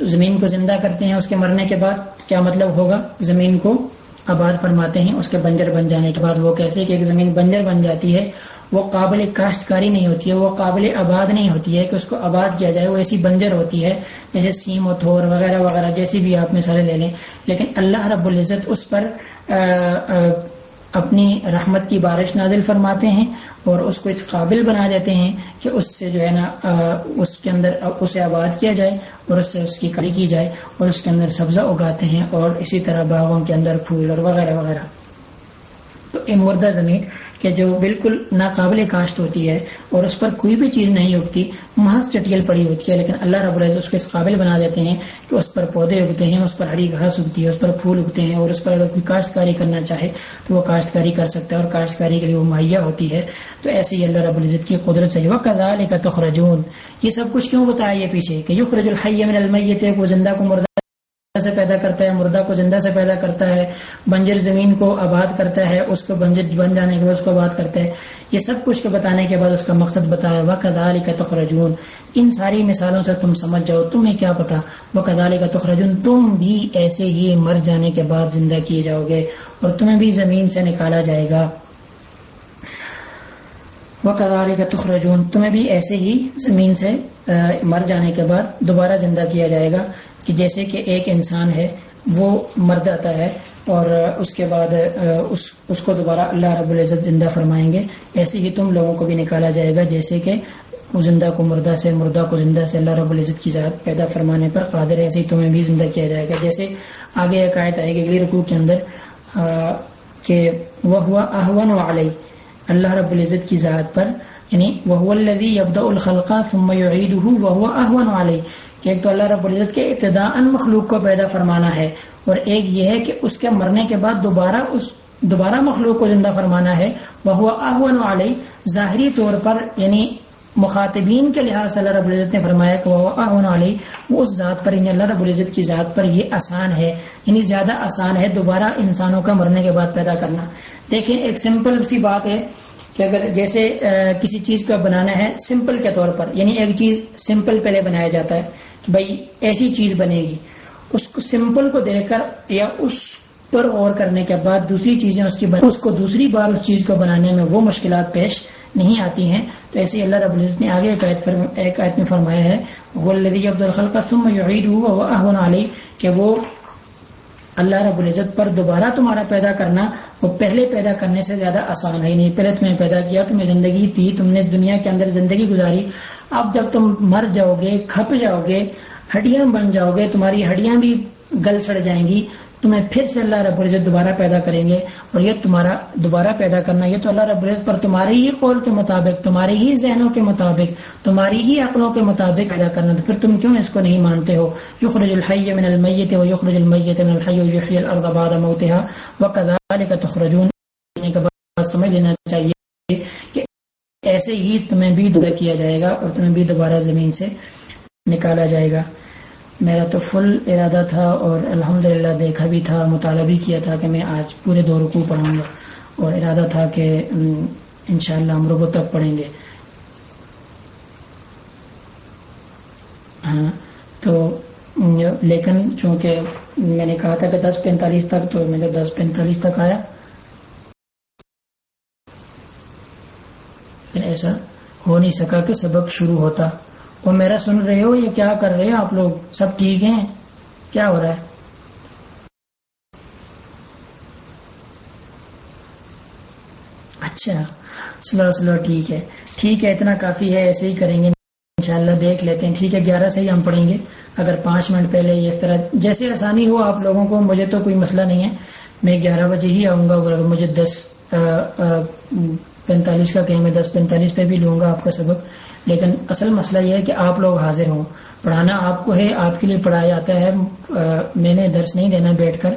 زمین کو زندہ کرتے ہیں اس کے مرنے کے بعد، کیا مطلب ہوگا؟ زمین کو آباد فرماتے ہیں، اس کے بنجر بن جانے کے بعد۔ وہ کیسے کہ ایک زمین بنجر بن جاتی ہے، وہ قابل کاشتکاری نہیں ہوتی ہے، وہ قابل آباد نہیں ہوتی ہے کہ اس کو آباد کیا جائے، وہ ایسی بنجر ہوتی ہے جیسے سیم و تھور وغیرہ وغیرہ، جیسی بھی آپ مثالیں لے لیں۔ لیکن اللہ رب العزت اس پر اپنی رحمت کی بارش نازل فرماتے ہیں اور اس کو اس قابل بنا دیتے ہیں کہ اس سے جو ہے نا اس کے اندر اسے آباد کیا جائے اور اس سے اس کی کڑی کی جائے اور اس کے اندر سبزہ اگاتے ہیں اور اسی طرح باغوں کے اندر پھول اور وغیرہ وغیرہ۔ تو مردہ زمین کہ جو بالکل ناقابل کاشت ہوتی ہے اور اس پر کوئی بھی چیز نہیں اگتی، محض چٹیل پڑی ہوتی ہے، لیکن اللہ رب العزت اس کو اس قابل بنا دیتے ہیں کہ اس پر پودے اگتے ہیں، اس پر ہری گھاس اگتی ہے، اس پر پھول اگتے ہیں اور اس پر اگر کوئی کاشتکاری کرنا چاہے تو وہ کاشتکاری کر سکتا ہے اور کاشتکاری کے لیے وہ مہیا ہوتی ہے۔ تو ایسے ہی اللہ رب العزت کی قدرت سے وہ تخرجون۔ یہ سب کچھ کیوں بتایا یہ پیچھے؟ کہ یو خرج الحی من المیت وہ زندہ کو مردہ سے پیدا کرتا ہے، مردہ کو زندہ سے پیدا کرتا ہے، بنجر زمین کو آباد کرتا ہے، اس کو بنجر بن جانے کے بعد اس کو آباد کرتا ہے۔ یہ سب کچھ کے بتانے کے بعد اس کا مقصد بتایا وہ کدال کا تخرجون۔ ان ساری مثالوں سے تم سمجھ جاؤ، تمہیں کیا پتا وہ کدال کا تخرجون۔ تم بھی ایسے ہی مر جانے کے بعد زندہ کیے جاؤ گے اور تمہیں بھی زمین سے نکالا جائے گا۔ وہ کدال کا تخرجون۔ تمہیں بھی ایسے ہی زمین سے مر جانے کے بعد دوبارہ زندہ کیا جائے گا۔ کہ جیسے کہ ایک انسان ہے، وہ مر جاتا ہے اور اس کے بعد، اس اس کو دوبارہ اللہ رب العزت زندہ فرمائیں گے۔ ایسے ہی تم لوگوں کو بھی نکالا جائے گا، جیسے کہ زندہ کو مردہ سے، مردہ کو زندہ سے اللہ رب العزت کی ذات پیدا فرمانے پر قادر ایسے ہی تمہیں بھی زندہ کیا جائے گا۔ جیسے آگے ایک آیت آئے گی اگلی رقو کے اندر کہ وہ ہوا احون و علیہ اللہ رب العزت کی ذات پر یعنی وہ الدی ابد الخلقہ عید ہوں وہ احون علیہ کہ ایک تو اللہ رب العزت کے ابتدا ان مخلوق کو پیدا فرمانا ہے اور ایک یہ ہے کہ اس کے مرنے کے بعد دوبارہ اس دوبارہ مخلوق کو زندہ فرمانا ہے وہ احون علیہ ظاہری طور پر یعنی مخاطبین کے لحاظ سے اللہ رب العزت نے فرمایا کہ وہ احون علیہ وہ اس ذات پر یعنی اللہ رب العزت کی ذات پر یہ آسان ہے یعنی زیادہ آسان ہے دوبارہ انسانوں کا مرنے کے بعد پیدا کرنا۔ دیکھیں، ایک سمپل سی بات ہے کہ اگر جیسے کسی چیز کا بنانا ہے سمپل کے طور پر یعنی ایک چیز سمپل پہلے بنایا جاتا ہے۔ بھائی ایسی چیز بنے گی۔ اس کو سمپل کو دیکھ کر یا اس پر غور کرنے کے بعد دوسری چیزیں اس کی اس کو دوسری بار اس چیز کو بنانے میں وہ مشکلات پیش نہیں آتی ہیں۔ تو ایسے ہی اللہ رب العزت نے آگے ایک آیت میں فرمایا ہے وہ عبد الخل کا سم عید ہوا علی کہ وہ اللہ رب العزت پر دوبارہ تمہارا پیدا کرنا وہ پہلے پیدا کرنے سے زیادہ آسان ہے۔ نہیں پہلے تمہیں پیدا کیا، تمہیں زندگی تھی تم نے دنیا کے اندر زندگی گزاری۔ اب جب تم مر جاؤ گے، کھپ جاؤ گے، ہڈیاں بن جاؤ گے، تمہاری ہڈیاں بھی گل سڑ جائیں گی۔ تمہیں پھر سے اللہ رب العزت دوبارہ پیدا کریں گے اور یہ تمہارا دوبارہ پیدا کرنا، یہ تو اللہ رب العزت پر تمہارے ہی قول کے مطابق تمہاری ہی ذہنوں کے مطابق، تمہاری ہی عقلوں کے مطابق پیدا کرنا، تو پھر تم کیوں اس کو نہیں مانتے ہو؟ یخرج الحی من المیت و یخرج المیت من الحی و یحیی الارض بعد موتها وکذالک تخرجون۔ یعنی کے بعد سمجھ لینا چاہیے کہ ایسے ہی تمہیں بھی دعا کیا جائے گا اور تمہیں بھی دوبارہ زمین سے نکالا جائے گا۔ میرا تو فل ارادہ تھا اور الحمد دیکھا بھی تھا، مطالعہ بھی کیا تھا کہ میں آج پورے دو رکو پڑھوں گا اور ارادہ تھا کہ انشاءاللہ ہم رکو تک پڑھیں گے۔ ہاں تو لیکن چونکہ میں نے کہا تھا کہ دس پینتالیس تک، تو میں جب دس پینتالیس تک آیا ایسا ہو نہیں سکا کہ سبق شروع ہوتا۔ وہ میرا سن رہے ہو یا کیا کر رہے ہو آپ لوگ؟ سب ٹھیک ہیں؟ کیا ہو رہا ہے؟ اچھا سلو سلو، ٹھیک ہے۔ ٹھیک ہے، اتنا کافی ہے، ایسے ہی کریں گے۔ انشاءاللہ دیکھ لیتے ہیں۔ ٹھیک ہے، گیارہ سے ہی ہم پڑھیں گے۔ اگر پانچ منٹ پہلے اس طرح، جیسے آسانی ہو آپ لوگوں کو، مجھے تو کوئی مسئلہ نہیں ہے۔ میں گیارہ بجے ہی آؤں گا، اگر مجھے دس پینتالیس کا کہیں میں دس پینتالیس پہ بھی لوں گا آپ کا سبق۔ لیکن اصل مسئلہ یہ ہے کہ آپ لوگ حاضر ہوں۔ پڑھانا آپ کو ہے، آپ کے لیے پڑھایا جاتا ہے۔ میں نے درس نہیں دینا بیٹھ کر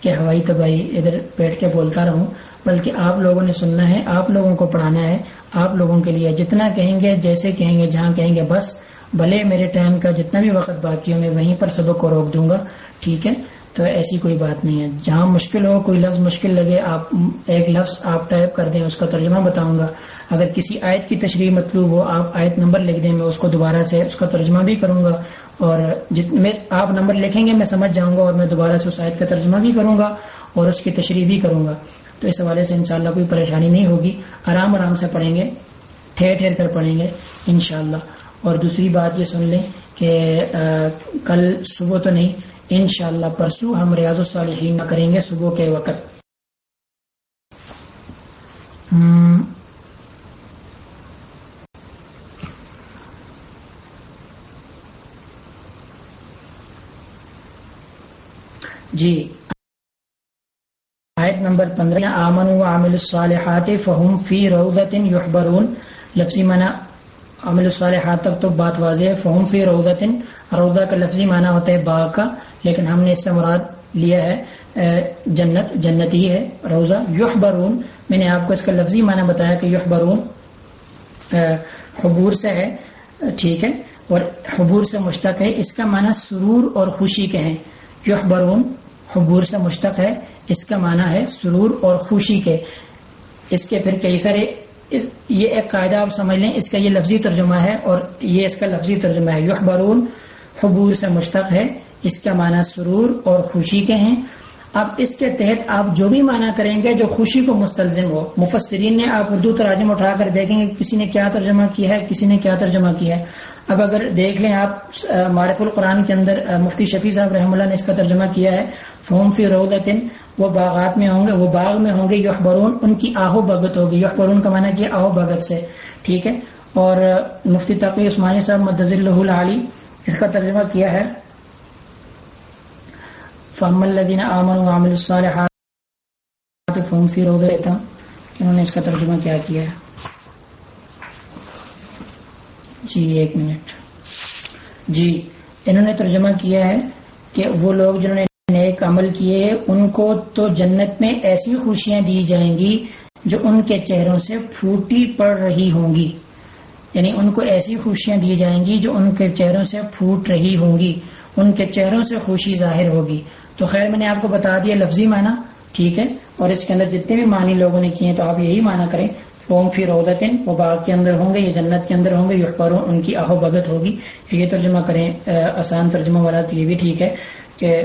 کہ ہوائی تباہی ادھر بیٹھ کے بولتا رہوں، بلکہ آپ لوگوں نے سننا ہے، آپ لوگوں کو پڑھانا ہے۔ آپ لوگوں کے لیے جتنا کہیں گے، جیسے کہیں گے، جہاں کہیں گے، بس بھلے میرے ٹائم کا جتنا بھی وقت باقی ہو میں، وہیں پر سبق کو روک دوں گا۔ ٹھیک ہے؟ تو ایسی کوئی بات نہیں ہے۔ جہاں مشکل ہو، کوئی لفظ مشکل لگے، آپ ایک لفظ آپ ٹائپ کر دیں، اس کا ترجمہ بتاؤں گا۔ اگر کسی آیت کی تشریح مطلوب ہو، آپ آیت نمبر لکھ دیں، میں اس کو دوبارہ سے، اس کا ترجمہ بھی کروں گا۔ اور میں آپ نمبر لکھیں گے، میں سمجھ جاؤں گا اور میں دوبارہ سے اس آیت کا ترجمہ بھی کروں گا اور اس کی تشریح بھی کروں گا۔ تو اس حوالے سے انشاءاللہ کوئی پریشانی نہیں ہوگی۔ آرام آرام سے پڑھیں گے ٹھہر ٹھہر کر پڑھیں گے، انشاءاللہ۔ اور دوسری بات یہ سن لیں کہ کل صبح تو نہیں انشاءاللہ پرسوں ہم ریاض الصالحین کریں گے صبح کے وقت۔ جی۔ آیت نمبر پندرہ آمن و عامل الصالحات فہم فی روضت یحبرون۔ لفظی معنی عامل الصالحات تک تو بات واضح ہے۔ فہم فی روضت روضہ کا لفظی معنی ہوتا ہے باغ کا، لیکن ہم نے اس سے مراد لیا ہے جنت جنت ہی ہے روزہ یحبرون، میں نے آپ کو اس کا لفظی معنی بتایا کہ یحبرون حبور سے ہے، ٹھیک ہے، اور حبور سے مشتق ہے۔ اس کا معنی سرور اور خوشی کے ہیں۔ یحبرون، حبور سے مشتق ہے، اس کا معنی ہے سرور اور خوشی کے۔ اس کے پھر کئی سارے یہ ایک قاعدہ آپ سمجھ لیں، اس کا یہ لفظی ترجمہ ہے اور یہ اس کا لفظی ترجمہ ہے۔ یحبرون، حبور سے مشتق ہے۔ اس کا معنی سرور اور خوشی کے ہیں۔ اب اس کے تحت آپ جو بھی معنی کریں گے جو خوشی کو مستلزم ہو۔ مفسرین نے آپ اردو تراجم اٹھا کر دیکھیں گے کسی نے کیا ترجمہ کیا ہے، کسی نے کیا ترجمہ کیا ہے۔ اب اگر دیکھ لیں آپ معرف القرآن کے اندر مفتی شفیع صاحب رحم اللہ نے اس کا ترجمہ کیا ہے۔ فوم فی روزن وہ باغات میں ہوں گے، وہ باغ میں ہوں گے یحبرون ان کی آہو بگت ہوگی۔ یحبرون کا معنی کیا آہو بگت سے، ٹھیک ہے؟ اور مفتی تقی عثمانی صاحب مدض اللہ علی اس کا ترجمہ کیا ہے۔ فہم الدین امن عامل الصالحات فی روز رہتا انہوں نے اس کا ترجمہ کیا کیا ہے۔ جی ایک منٹ۔ جی انہوں نے ترجمہ کیا ہے کہ وہ لوگ جنہوں نے نیک عمل کیے ان کو تو جنت میں ایسی خوشیاں دی جائیں گی جو ان کے چہروں سے پھوٹی پڑ رہی ہوں گی۔ یعنی ان کو ایسی خوشیاں دی جائیں گی جو ان کے چہروں سے پھوٹ رہی ہوں گی، ان کے چہروں سے خوشی ظاہر ہوگی۔ تو خیر، میں نے آپ کو بتا دیا لفظی معنی، ٹھیک ہے؟ اور اس کے اندر جتنے بھی معنی لوگوں نے کیے تو آپ یہی معنی کریں۔ فوم فی رودتن وہ باغ کے اندر ہوں گے یا جنت کے اندر ہوں گے یحبر ان کی آہو بگت ہوگی۔ یہ ترجمہ کریں آسان ترجمہ والا تو یہ بھی ٹھیک ہے کہ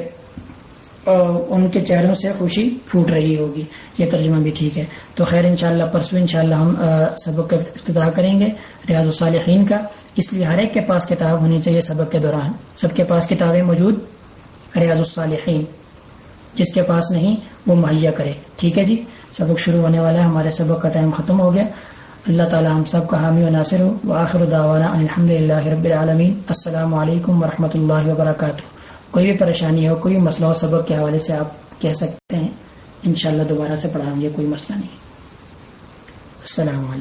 ان کے چہروں سے خوشی پھوٹ رہی ہوگی۔ یہ ترجمہ بھی ٹھیک ہے۔ تو خیر انشاءاللہ پرسوں انشاءاللہ ہم سبق کا افتتاح کریں گے ریاض الصالحین کا۔ اس لیے ہر ایک کے پاس کتاب ہونی چاہیے سبق کے دوران۔ سب کے پاس کتابیں موجود، ریاض الصالحین۔ جس کے پاس نہیں، وہ مہیا کرے۔ ٹھیک ہے جی؟ سبق شروع ہونے والا ہے، ہمارے سبق کا ٹائم ختم ہو گیا۔ اللہ تعالی ہم سب کا حامی و ناصر ہو۔ وآخر دعوانا الحمد للہ رب العالمین۔ السلام علیکم ورحمۃ اللہ وبرکاتہ۔ کوئی بھی پریشانی ہو، کوئی مسئلہ ہو، سبق کے حوالے سے آپ کہہ سکتے ہیں۔ انشاءاللہ دوبارہ سے پڑھائیں گے، کوئی مسئلہ نہیں۔ السلام علیکم۔